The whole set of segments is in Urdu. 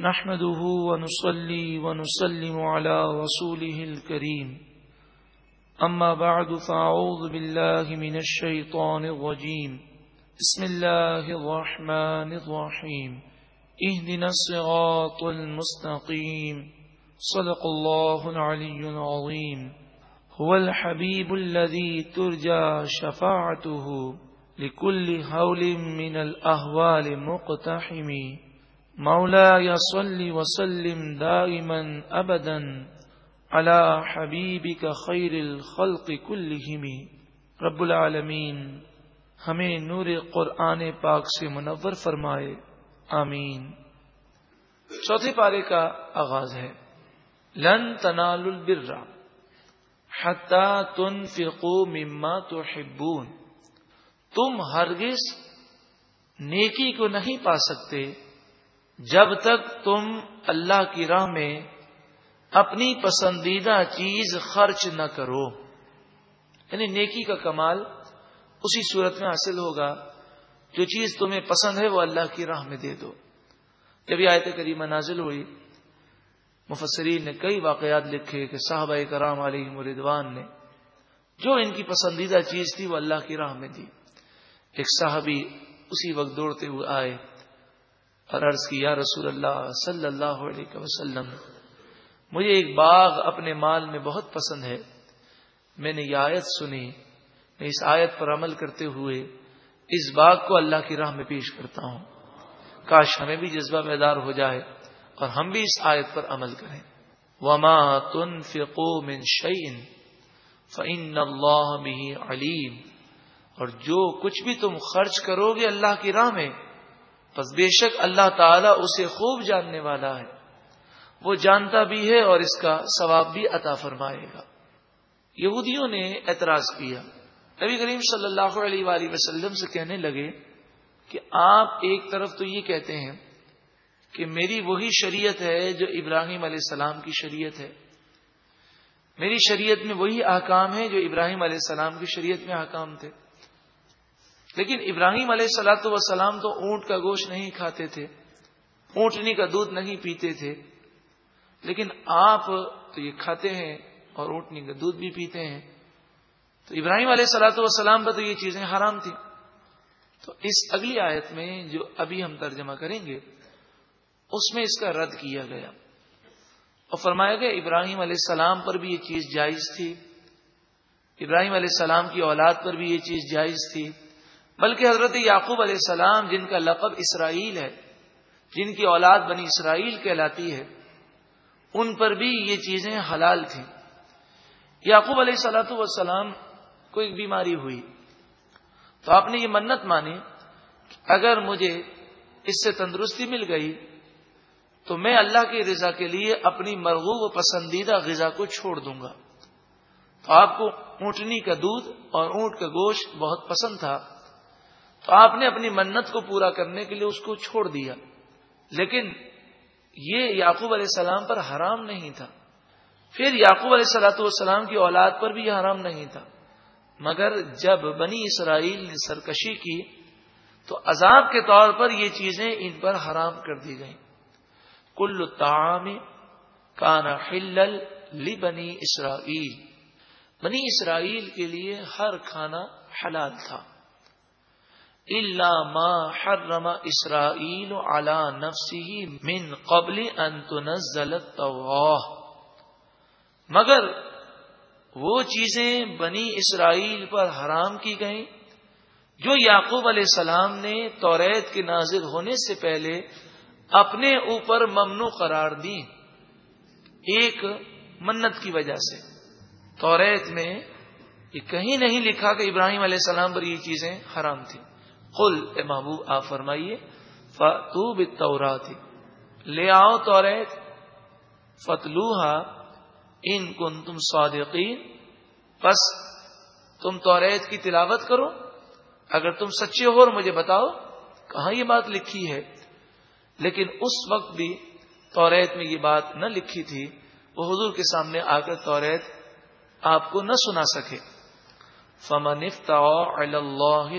نحمده ونصلي ونسلم على رسوله الكريم. أما بعد، فأعوذ بالله من الشيطان الرجيم. بسم الله الرحمن الرحيم. اهدنا الصراط المستقيم. صدق الله العلي العظيم. هو الحبيب الذي ترجى شفاعته لكل هول من الأهوال مقتحم مولا يصلي وسلم دائما أبدا على حبيبك خير الخلق كلهم. رب العالمین ہمیں نور قرآن پاک سے منور فرمائے، آمین۔ چوتھے پارے کا آغاز ہے، لن تنال البر حتى تنفقوا مما تحبون۔ تم ہرگز نیکی کو نہیں پا سکتے جب تک تم اللہ کی راہ میں اپنی پسندیدہ چیز خرچ نہ کرو یعنی نیکی کا کمال اسی صورت میں حاصل ہوگا، جو چیز تمہیں پسند ہے وہ اللہ کی راہ میں دے دو۔ جب یہ آیت کریمہ نازل ہوئی، مفسرین نے کئی واقعات لکھے کہ صحابہ کرام علیہ مردوان نے، جو ان کی پسندیدہ چیز تھی وہ اللہ کی راہ میں دی۔ ایک صحابی اسی وقت دوڑتے ہوئے آئے۔ اور عرض کی، یا رسول اللہ صلی اللہ علیہ وسلم، مجھے ایک باغ اپنے مال میں بہت پسند ہے۔ میں نے یہ آیت سنی، میں اس آیت پر عمل کرتے ہوئے اس باغ کو اللہ کی راہ میں پیش کرتا ہوں۔ کاش ہمیں بھی جذبہ بیدار ہو جائے اور ہم بھی اس آیت پر عمل کریں۔ وما تن فکو من شعین فعن اللہ علیم اور جو کچھ بھی تم خرچ کرو گے اللہ کی راہ میں بس بے شک اللہ تعالیٰ اسے خوب جاننے والا ہے۔ وہ جانتا بھی ہے اور اس کا ثواب بھی عطا فرمائے گا۔ یہودیوں نے اعتراض کیا۔ نبی کریم صلی اللہ علیہ وآلہ وسلم سے کہنے لگے کہ آپ ایک طرف تو یہ کہتے ہیں کہ میری وہی شریعت ہے جو ابراہیم علیہ السلام کی شریعت ہے۔ میری شریعت میں وہی احکام ہے جو ابراہیم علیہ السلام کی شریعت میں احکام تھے۔ لیکن ابراہیم علیہ سلاۃ وسلام تو اونٹ کا گوشت نہیں کھاتے تھے، اونٹنی کا دودھ نہیں پیتے تھے۔ لیکن آپ تو یہ کھاتے ہیں اور اونٹنی کا دودھ بھی پیتے ہیں۔ تو ابراہیم علیہ سلاۃ والسلام پر تو یہ چیزیں حرام تھیں۔ تو اس اگلی آیت میں جو ابھی ہم ترجمہ کریں گے، اس میں اس کا رد کیا گیا۔ اور فرمایا گیا، ابراہیم علیہ السلام پر بھی یہ چیز جائز تھی۔ ابراہیم علیہ السلام کی اولاد پر بھی یہ چیز جائز تھی۔ بلکہ حضرت یعقوب علیہ السلام، جن کا لقب اسرائیل ہے، جن کی اولاد بنی اسرائیل کہلاتی ہے، ان پر بھی یہ چیزیں حلال تھیں۔ یعقوب علیہ سلاۃ والسلام کو ایک بیماری ہوئی۔ تو آپ نے یہ منت مانی کہ اگر مجھے اس سے تندرستی مل گئی، تو میں اللہ کی رضا کے لیے اپنی مرغوب و پسندیدہ غذا کو چھوڑ دوں گا۔ تو آپ کو اونٹنی کا دودھ اور اونٹ کا گوشت بہت پسند تھا۔ تو آپ نے اپنی منت کو پورا کرنے کے لیے اس کو چھوڑ دیا۔ لیکن یہ یعقوب علیہ السلام پر حرام نہیں تھا۔ پھر یعقوب علیہ سلاۃ والسلام کی اولاد پر بھی یہ حرام نہیں تھا۔ مگر جب بنی اسرائیل نے سرکشی کی، تو عذاب کے طور پر یہ چیزیں ان پر حرام کر دی گئیں۔ کل تعام کانا حلل لی بنی اسرائیل۔ بنی اسرائیل کے لیے ہر کھانا حلال تھا۔ ما حرم اسرائیل علی نفسی من قبل ان تنزل التوراہ مگر وہ چیزیں بنی اسرائیل پر حرام کی گئیں، جو یعقوب علیہ السلام نے توریت کے نازل ہونے سے پہلے اپنے اوپر ممنوع قرار دی۔ ایک منت کی وجہ سے۔ توریت میں یہ کہیں نہیں لکھا کہ ابراہیم علیہ السلام پر یہ چیزیں حرام تھیں۔ قل، اے محبوب، آپ فرمائیے فتو بتورا لے آؤ تو ریت فتلوہا ان کن تم صادقین بس تم تو کی تلاوت کرو۔ اگر تم سچے ہو اور مجھے بتاؤ، کہاں یہ بات لکھی ہے؟ لیکن اس وقت بھی توریت میں یہ بات نہ لکھی تھی۔ وہ حضور کے سامنے آ کر توریت آپ کو نہ سنا سکے۔ فمن اللہ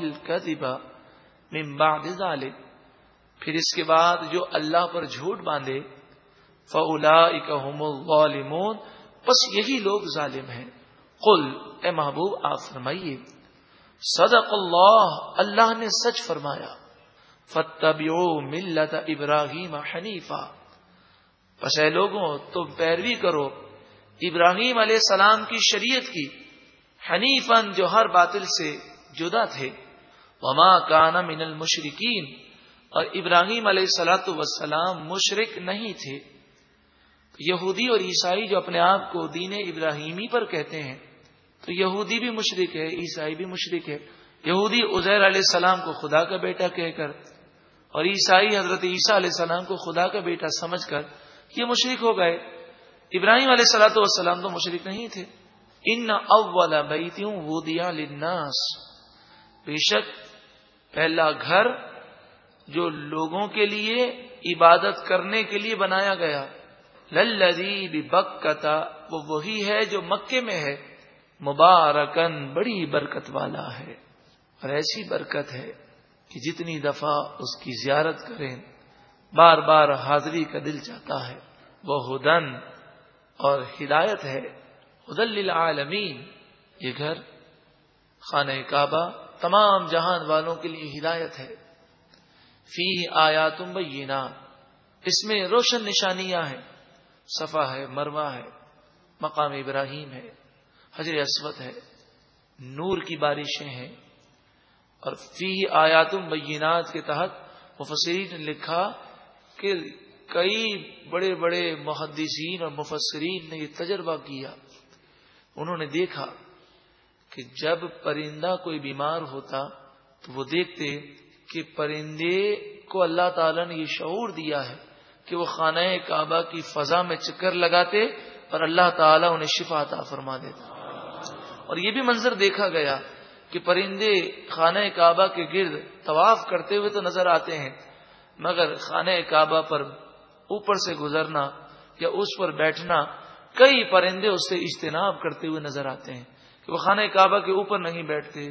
من بعد ذلك پھر اس کے بعد جو اللہ پر جھوٹ باندھے فلا اکمون بس یہی لوگ ظالم ہیں۔ قل، اے محبوب، آپ فرمائیے، صدق اللہ اللہ نے سچ فرمایا۔ فتب ملت ابراہیم حنیفہ بس اے لوگوں، تم پیروی کرو۔ ابراہیم علیہ السلام کی شریعت کی حنیفن جو ہر باطل سے جدا تھے۔ وما کانا من المشرقین اور ابراہیم علیہ سلاۃ وسلام مشرق نہیں تھے۔ یہودی اور عیسائی جو اپنے آپ کو دین ابراہیمی پر کہتے ہیں، تو یہودی بھی مشرق ہے، عیسائی بھی مشرق ہے۔ یہودی عزیر علیہ السلام کو خدا کا بیٹا کہہ کر اور عیسائی حضرت عیسیٰ علیہ السلام کو خدا کا بیٹا سمجھ کر یہ مشرق ہو گئے۔ ابراہیم علیہ سلاۃ والسلام تو مشرق نہیں تھے۔ ان اول بیتیوں وہ دیا بے شک پہلا گھر جو لوگوں کے لیے عبادت کرنے کے لیے بنایا گیا۔ للذی بکتا وہ وہی ہے جو مکے میں ہے۔ مبارکن بڑی برکت والا ہے۔ اور ایسی برکت ہے کہ جتنی دفعہ اس کی زیارت کریں، بار بار حاضری کا دل چاہتا ہے۔ وہ ہدن اور ہدایت ہے۔ ہدل للعالمین، یہ گھر، خانہ کعبہ تمام جہان والوں کے لیے ہدایت ہے۔ فی آیا تم اس میں روشن نشانیاں ہیں۔ صفا ہے مروا ہے۔ مقام ابراہیم ہے۔ حجر اسود ہے۔ نور کی بارشیں ہیں۔ اور فی آیاتم بینات کے تحت مفسرین نے لکھا کہ کئی بڑے بڑے محدثین اور مفسرین نے یہ تجربہ کیا۔ انہوں نے دیکھا کہ جب پرندہ کوئی بیمار ہوتا تو وہ دیکھتے کہ پرندے کو اللہ تعالی نے یہ شعور دیا ہے کہ وہ خانہ کعبہ کی فضا میں چکر لگاتے اور اللہ تعالیٰ انہیں شفا عطا فرما دیتا۔ اور یہ بھی منظر دیکھا گیا کہ پرندے خانہ کعبہ کے گرد طواف کرتے ہوئے تو نظر آتے ہیں، مگر خانہ کعبہ پر اوپر سے گزرنا یا اس پر بیٹھنا، کئی پرندے اس سے اجتناب کرتے ہوئے نظر آتے ہیں۔ کہ وہ خانہ کعبہ کے اوپر نہیں بیٹھتے،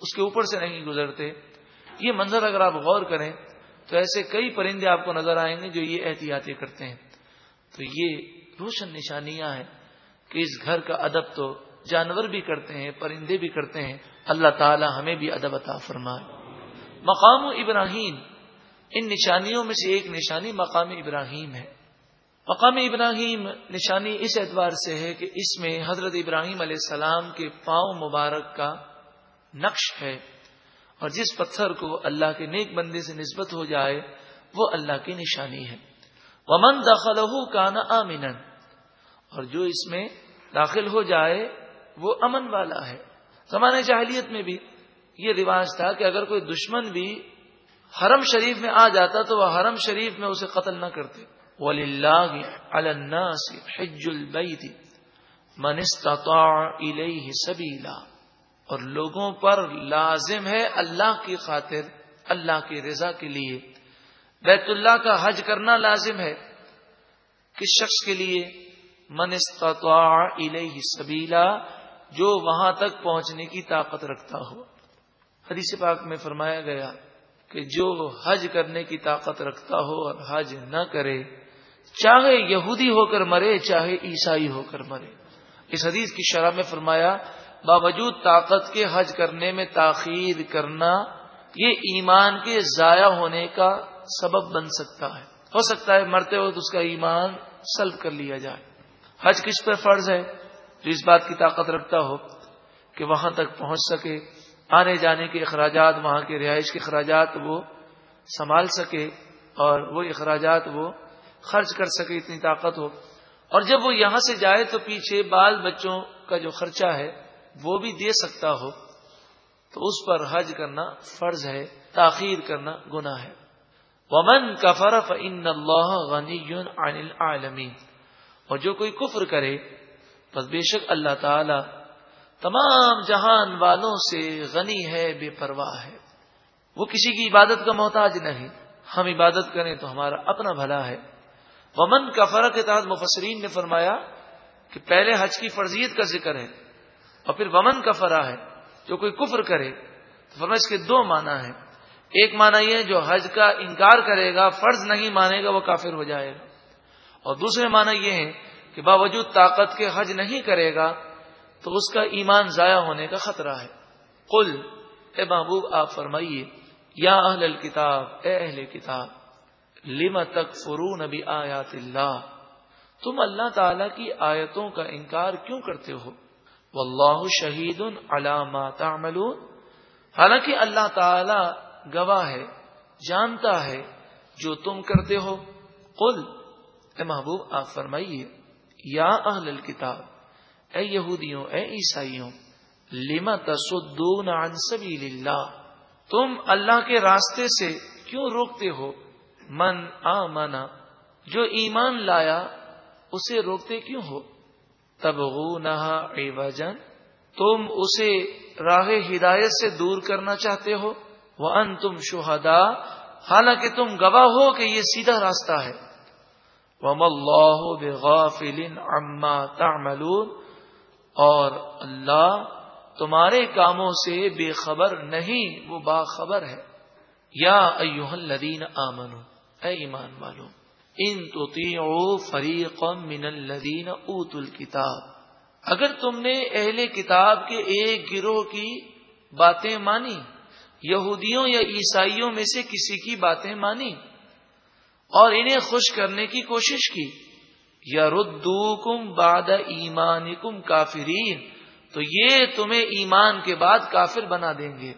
اس کے اوپر سے نہیں گزرتے۔ یہ منظر اگر آپ غور کریں تو ایسے کئی پرندے آپ کو نظر آئیں گے جو یہ احتیاطی کرتے ہیں۔ تو یہ روشن نشانیاں ہیں کہ اس گھر کا ادب تو جانور بھی کرتے ہیں، پرندے بھی کرتے ہیں۔ اللہ تعالی ہمیں بھی ادب عطا فرمائے۔ مقام ابراہیم، ان نشانیوں میں سے ایک نشانی مقام ابراہیم ہے۔ مقام ابراہیم نشانی اس اعتبار سے ہے کہ اس میں حضرت ابراہیم علیہ السلام کے پاؤں مبارک کا نقش ہے اور جس پتھر کو اللہ کے نیک بندے سے نسبت ہو جائے، وہ اللہ کی نشانی ہے۔ ومن دخل کانا آمین اور جو اس میں داخل ہو جائے، وہ امن والا ہے۔ زمانے جاہلیت میں بھی یہ رواج تھا کہ اگر کوئی دشمن بھی حرم شریف میں آ جاتا تو وہ حرم شریف میں اسے قتل نہ کرتے۔ ولی اللہ حج البئی منستا سبیلا۔ اور لوگوں پر لازم ہے اللہ کی خاطر، اللہ کی رضا کے لیے۔ بیت اللہ کا حج کرنا لازم ہے کس شخص کے لیے؟ من الیہ سبیلا، جو وہاں تک پہنچنے کی طاقت رکھتا ہو۔ حدیث پاک میں فرمایا گیا کہ جو حج کرنے کی طاقت رکھتا ہو اور حج نہ کرے چاہے یہودی ہو کر مرے، چاہے عیسائی ہو کر مرے۔ اس حدیث کی شرح میں فرمایا، باوجود طاقت کے حج کرنے میں تاخیر کرنا، یہ ایمان کے ضائع ہونے کا سبب بن سکتا ہے۔ ہو سکتا ہے مرتے وقت اس کا ایمان سلب کر لیا جائے۔ حج کس پر فرض ہے؟ جو اس بات کی طاقت رکھتا ہو کہ وہاں تک پہنچ سکے، آنے جانے کے اخراجات، وہاں کے رہائش کے اخراجات وہ سنبھال سکے اور وہ اخراجات وہ خرچ کر سکے، اتنی طاقت ہو۔ اور جب وہ یہاں سے جائے تو پیچھے بال بچوں کا جو خرچہ ہے، وہ بھی دے سکتا ہو۔ تو اس پر حج کرنا فرض ہے، تاخیر کرنا گنا ہے۔ ومن کا فرف ان اللہ غنی عن العالمین اور جو کوئی کفر کرے، بس بے شک اللہ تعالی تمام جہان والوں سے غنی ہے، بے پرواہ ہے۔ وہ کسی کی عبادت کا محتاج نہیں۔ ہم عبادت کریں تو ہمارا اپنا بھلا ہے۔ ومن کا کے تحت مفسرین نے فرمایا کہ پہلے حج کی فرضیت کا ذکر ہے اور پھر ومن کا فرا ہے، جو کوئی کفر کرے، تو فرما اس کے دو معنی ہیں۔ ایک معنی یہ جو حج کا انکار کرے گا، فرض نہیں مانے گا، وہ کافر ہو جائے گا۔ اور دوسرے معنی یہ ہے کہ باوجود طاقت کے حج نہیں کرے گا، تو اس کا ایمان ضائع ہونے کا خطرہ ہے۔ قل، اے محبوب، آپ فرمائیے، یا اہل الکتاب اے اہل کتاب لم تک فرو نبی آیات اللہ تم اللہ تعالی کی آیتوں کا انکار کیوں کرتے ہو؟ واللہ شہید علامہ تعملون۔ حالانکہ اللہ تعالی گواہ ہے، جانتا ہے جو تم کرتے ہو۔ قل، اے محبوب، آپ فرمائیے، یا اہل الکتاب اے یہودیوں، اے عیسائیوں لما تصدون عن سبیل اللہ تم اللہ کے راستے سے کیوں روکتے ہو؟ من آمنا، جو ایمان لایا، اسے روکتے کیوں ہو؟ تب عوجا، تم اسے راہ ہدایت سے دور کرنا چاہتے ہو؟ وہ ان تم شہدا حالانکہ تم گواہ ہو کہ یہ سیدھا راستہ ہے۔ وم اللہ بغافل عما تعملون۔ اور اللہ تمہارے کاموں سے بے خبر نہیں، وہ باخبر ہے۔ یا ایوہ الذین آمنو اے ایمان والو، ان تطیعو فریقا من الذین اوت الكتاب۔ اگر تم نے اہل کتاب کے ایک گروہ کی باتیں مانی، یہودیوں یا عیسائیوں میں سے کسی کی باتیں مانی اور انہیں خوش کرنے کی کوشش کی یا ردو کم باد ایمان کم کافرین، تو یہ تمہیں ایمان کے بعد کافر بنا دیں گے۔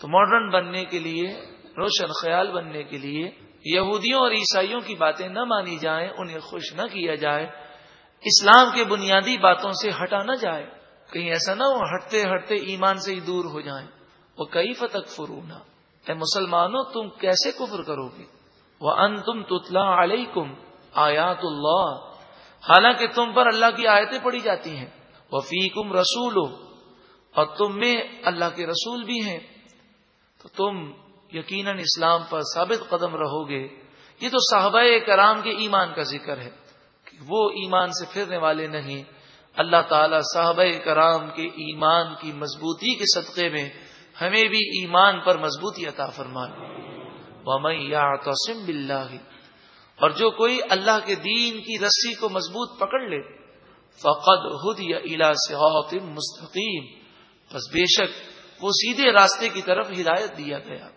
تو ماڈرن بننے کے لیے، روشن خیال بننے کے لیے یہودیوں اور عیسائیوں کی باتیں نہ مانی جائیں، انہیں خوش نہ کیا جائے، اسلام کے بنیادی باتوں سے ہٹا نہ جائے، کہیں ایسا نہ ہو ہٹتے ہٹتے ایمان سے ہی دور ہو جائیں۔ وہ کئی فتق فرونا اے مسلمانوں، تم کیسے کفر کرو گے؟ وہ ان تم تتلا علیکم آیات اللہ۔ حالانکہ تم پر اللہ کی آیتیں پڑھی جاتی ہیں۔ وہ فیکم رسول اور تم میں اللہ کے رسول بھی ہیں۔ تو تم یقیناً اسلام پر ثابت قدم رہو گے۔ یہ تو صحابہ کرام کے ایمان کا ذکر ہے کہ وہ ایمان سے پھرنے والے نہیں۔ اللہ تعالی صحابہ کرام کے ایمان کی مضبوطی کے صدقے میں ہمیں بھی ایمان پر مضبوطی عطا فرمائے۔ وسم بلّہ اور جو کوئی اللہ کے دین کی رسی کو مضبوط پکڑ لے، فقد ہد یا الا سے مستقیم بس بے شک وہ سیدھے راستے کی طرف ہدایت دیا گیا۔